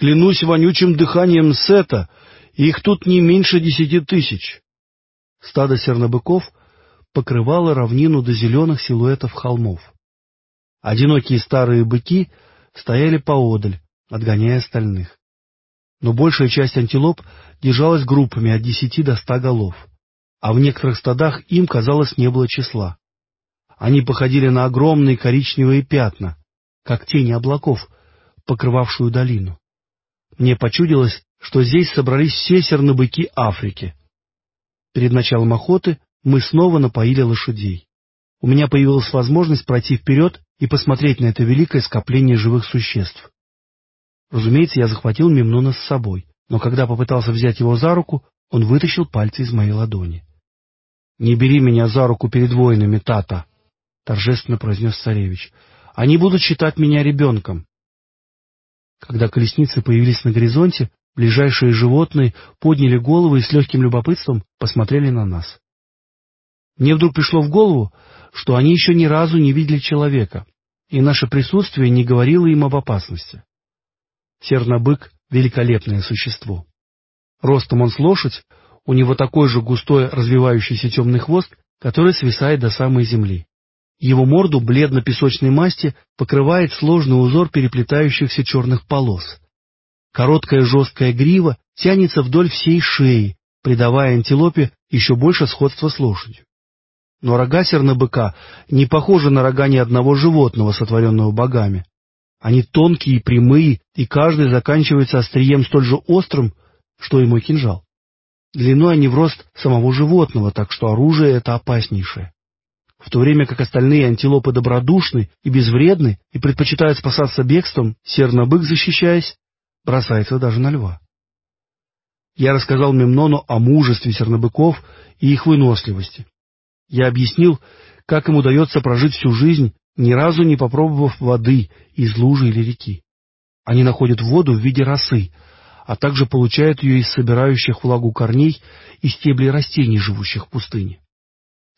Клянусь вонючим дыханием Сета, их тут не меньше десяти тысяч. Стадо сернобыков покрывало равнину до зеленых силуэтов холмов. Одинокие старые быки стояли поодаль, отгоняя остальных. Но большая часть антилоп держалась группами от десяти до ста голов, а в некоторых стадах им, казалось, не было числа. Они походили на огромные коричневые пятна, как тени облаков, покрывавшую долину. Мне почудилось, что здесь собрались все сернобыки Африки. Перед началом охоты мы снова напоили лошадей. У меня появилась возможность пройти вперед и посмотреть на это великое скопление живых существ. Разумеется, я захватил Мемнона с собой, но когда попытался взять его за руку, он вытащил пальцы из моей ладони. — Не бери меня за руку перед воинами, Тата! — торжественно произнес царевич. — Они будут считать меня ребенком. Когда колесницы появились на горизонте, ближайшие животные подняли головы и с легким любопытством посмотрели на нас. Мне вдруг пришло в голову, что они еще ни разу не видели человека, и наше присутствие не говорило им об опасности. Сернобык — великолепное существо. Ростом он с лошадь, у него такой же густой развивающийся темный хвост, который свисает до самой земли. Его морду бледно-песочной масти покрывает сложный узор переплетающихся черных полос. Короткая жесткая грива тянется вдоль всей шеи, придавая антилопе еще больше сходства с лошадью. Но рога сернобыка не похожи на рога ни одного животного, сотворенного богами. Они тонкие и прямые, и каждый заканчивается острием столь же острым, что и мой кинжал. Длиной они в рост самого животного, так что оружие это опаснейшее в то время как остальные антилопы добродушны и безвредны и предпочитают спасаться бегством, сернобык, защищаясь, бросается даже на льва. Я рассказал Мемнону о мужестве сернобыков и их выносливости. Я объяснил, как им удается прожить всю жизнь, ни разу не попробовав воды из лужи или реки. Они находят воду в виде росы, а также получают ее из собирающих влагу корней и стеблей растений, живущих в пустыне.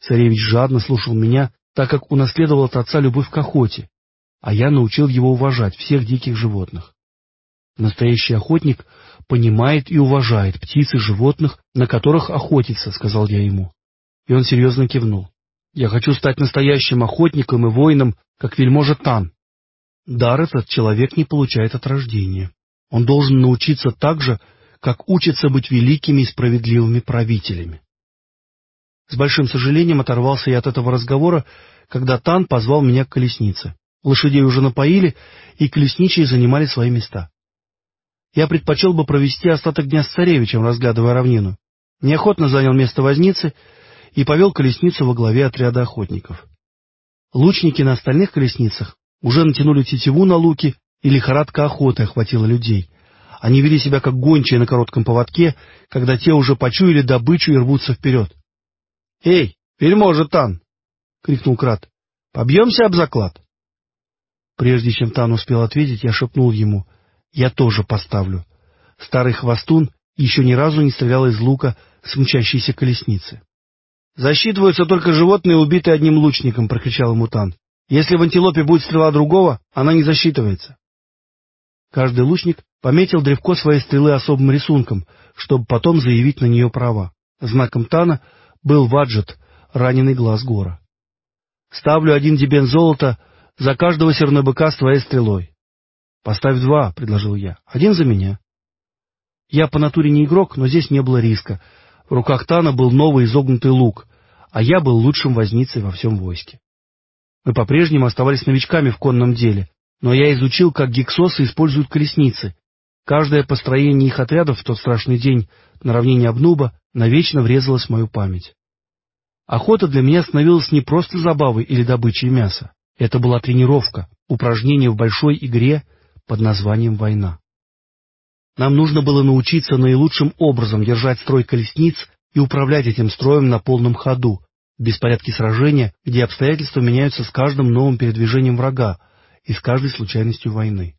Царевич жадно слушал меня, так как унаследовал от отца любовь к охоте, а я научил его уважать всех диких животных. Настоящий охотник понимает и уважает птиц и животных, на которых охотится, — сказал я ему. И он серьезно кивнул. Я хочу стать настоящим охотником и воином, как вельможа Тан. Дар этот человек не получает от рождения. Он должен научиться так же, как учится быть великими и справедливыми правителями. С большим сожалением оторвался я от этого разговора, когда Тан позвал меня к колеснице. Лошадей уже напоили, и колесничие занимали свои места. Я предпочел бы провести остаток дня с царевичем, разглядывая равнину. Неохотно занял место возницы и повел колесницу во главе отряда охотников. Лучники на остальных колесницах уже натянули тетиву на луки, и лихорадка охоты охватила людей. Они вели себя как гончие на коротком поводке, когда те уже почуяли добычу и рвутся вперед. — Эй, вельможа Тан! — крикнул Крат. — Побьемся об заклад. Прежде чем Тан успел ответить, я шепнул ему. — Я тоже поставлю. Старый хвостун еще ни разу не стрелял из лука с мчащейся колесницы. — Засчитываются только животные, убитые одним лучником, — прокричал ему Тан. — Если в антилопе будет стрела другого, она не засчитывается. Каждый лучник пометил древко своей стрелы особым рисунком, чтобы потом заявить на нее права. Знаком Тана — был Ваджет, раненый глаз гора. Ставлю один дебен золота за каждого сернобыка с твоей стрелой. — Поставь два, — предложил я. — Один за меня. Я по натуре не игрок, но здесь не было риска. В руках Тана был новый изогнутый лук, а я был лучшим возницей во всем войске. Мы по-прежнему оставались новичками в конном деле, но я изучил, как гексосы используют колесницы. Каждое построение их отрядов в тот страшный день на равнине Обнуба навечно врезалась в мою память. Охота для меня становилась не просто забавой или добычей мяса. Это была тренировка, упражнение в большой игре под названием «Война». Нам нужно было научиться наилучшим образом держать строй колесниц и управлять этим строем на полном ходу, в беспорядке сражения, где обстоятельства меняются с каждым новым передвижением врага и с каждой случайностью войны.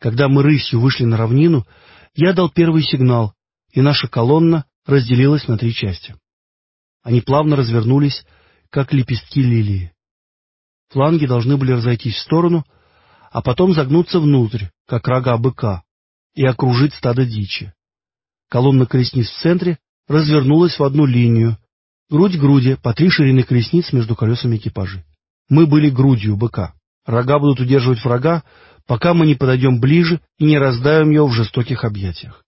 Когда мы рысью вышли на равнину, я дал первый сигнал, и наша колонна разделилась на три части. Они плавно развернулись, как лепестки лилии. Фланги должны были разойтись в сторону, а потом загнуться внутрь, как рога быка, и окружить стадо дичи. Колонна колесниц в центре развернулась в одну линию, грудь к груди, по три ширины колесниц между колесами экипажей. Мы были грудью быка. Рога будут удерживать врага, пока мы не подойдем ближе и не раздавим его в жестоких объятиях.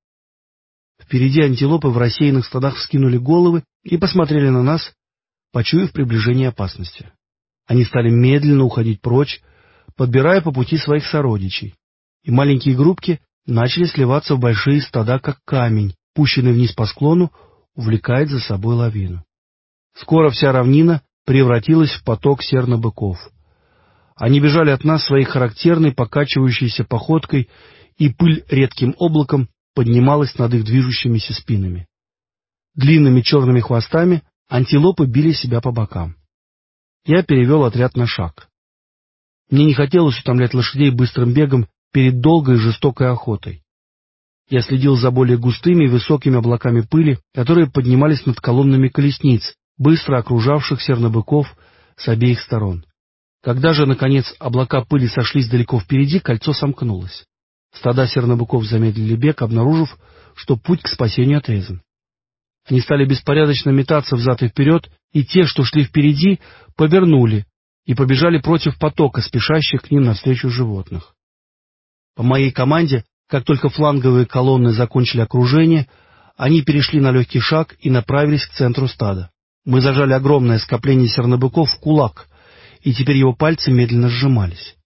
Впереди антилопы в рассеянных стадах вскинули головы и посмотрели на нас, почуяв приближение опасности. Они стали медленно уходить прочь, подбирая по пути своих сородичей, и маленькие группки начали сливаться в большие стада, как камень, пущенный вниз по склону, увлекает за собой лавину. Скоро вся равнина превратилась в поток серно-быков. Они бежали от нас своей характерной покачивающейся походкой, и пыль редким облаком поднималась над их движущимися спинами. Длинными черными хвостами антилопы били себя по бокам. Я перевел отряд на шаг. Мне не хотелось утомлять лошадей быстрым бегом перед долгой и жестокой охотой. Я следил за более густыми и высокими облаками пыли, которые поднимались над колоннами колесниц, быстро окружавших сернобыков с обеих сторон. Когда же, наконец, облака пыли сошлись далеко впереди, кольцо сомкнулось. Стада сернобыков замедлили бег, обнаружив, что путь к спасению отрезан. Они стали беспорядочно метаться взад и вперед, и те, что шли впереди, повернули и побежали против потока, спешащих к ним навстречу животных. По моей команде, как только фланговые колонны закончили окружение, они перешли на легкий шаг и направились к центру стада. Мы зажали огромное скопление сернобыков в кулак, и теперь его пальцы медленно сжимались.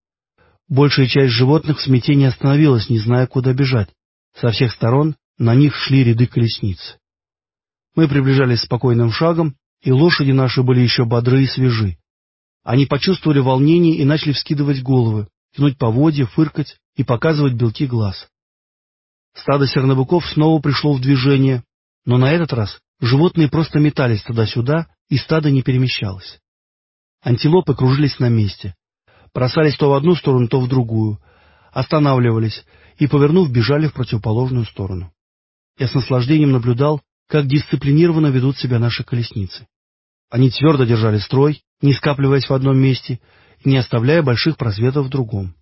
Большая часть животных в смятении остановилась, не зная, куда бежать. Со всех сторон на них шли ряды колесниц. Мы приближались спокойным шагом, и лошади наши были еще бодры и свежи. Они почувствовали волнение и начали вскидывать головы, тянуть поводья, фыркать и показывать белки глаз. Стадо сернобыков снова пришло в движение, но на этот раз животные просто метались туда-сюда, и стадо не перемещалось. Антилопы кружились на месте, бросались то в одну сторону, то в другую, останавливались и, повернув, бежали в противоположную сторону. Я с наслаждением наблюдал, как дисциплинированно ведут себя наши колесницы. Они твердо держали строй, не скапливаясь в одном месте и не оставляя больших просветов в другом.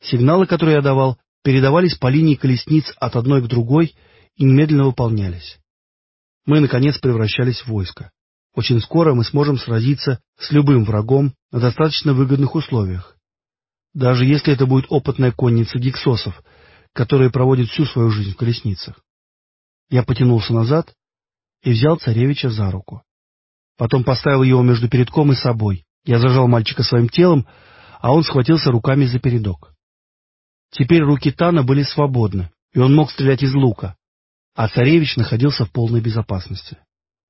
Сигналы, которые я давал, передавались по линии колесниц от одной к другой и немедленно выполнялись. Мы, наконец, превращались в войско. Очень скоро мы сможем сразиться с любым врагом на достаточно выгодных условиях. Даже если это будет опытная конница гиксосов, которая проводит всю свою жизнь в колесницах. Я потянулся назад и взял царевича за руку. Потом поставил его между передком и собой. Я зажал мальчика своим телом, а он схватился руками за передок. Теперь руки Тана были свободны, и он мог стрелять из лука, а царевич находился в полной безопасности.